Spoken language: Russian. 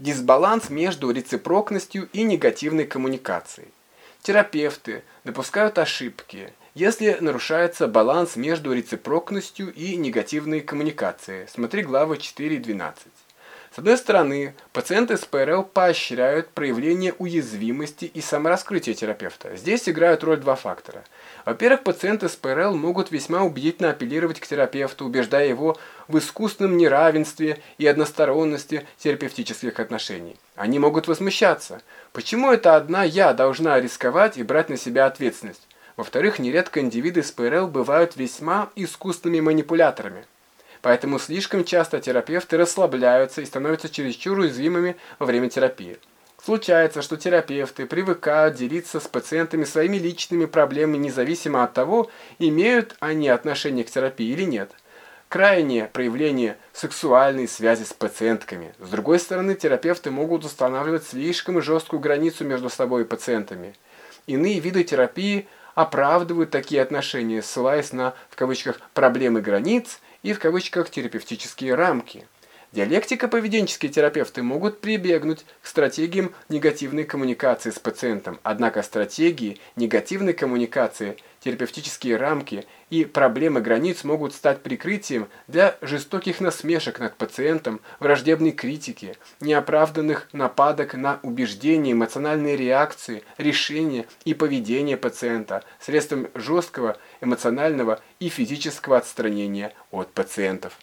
Дисбаланс между рецепрокностью и негативной коммуникацией. Терапевты допускают ошибки, если нарушается баланс между рецепрокностью и негативной коммуникацией. Смотри главы 4.12. С одной стороны, пациенты с ПРЛ поощряют проявление уязвимости и самораскрытия терапевта. Здесь играют роль два фактора. Во-первых, пациенты с ПРЛ могут весьма убедительно апеллировать к терапевту, убеждая его в искусственном неравенстве и односторонности терапевтических отношений. Они могут возмущаться. Почему это одна я должна рисковать и брать на себя ответственность? Во-вторых, нередко индивиды с ПРЛ бывают весьма искусственными манипуляторами. Поэтому слишком часто терапевты расслабляются и становятся чересчур уязвимыми во время терапии. Случается, что терапевты привыкают делиться с пациентами своими личными проблемами независимо от того, имеют они отношение к терапии или нет. Крайнее проявление сексуальной связи с пациентками. С другой стороны, терапевты могут устанавливать слишком жесткую границу между собой и пациентами. Иные виды терапии оправдывают такие отношения, ссылаясь на, в кавычках, проблемы границ и в кавычках терапевтические рамки. Диалектико-поведенческие терапевты могут прибегнуть к стратегиям негативной коммуникации с пациентом, однако стратегии негативной коммуникации, терапевтические рамки и проблемы границ могут стать прикрытием для жестоких насмешек над пациентом, враждебной критики, неоправданных нападок на убеждения, эмоциональные реакции, решения и поведение пациента, средством жесткого эмоционального и физического отстранения от пациентов.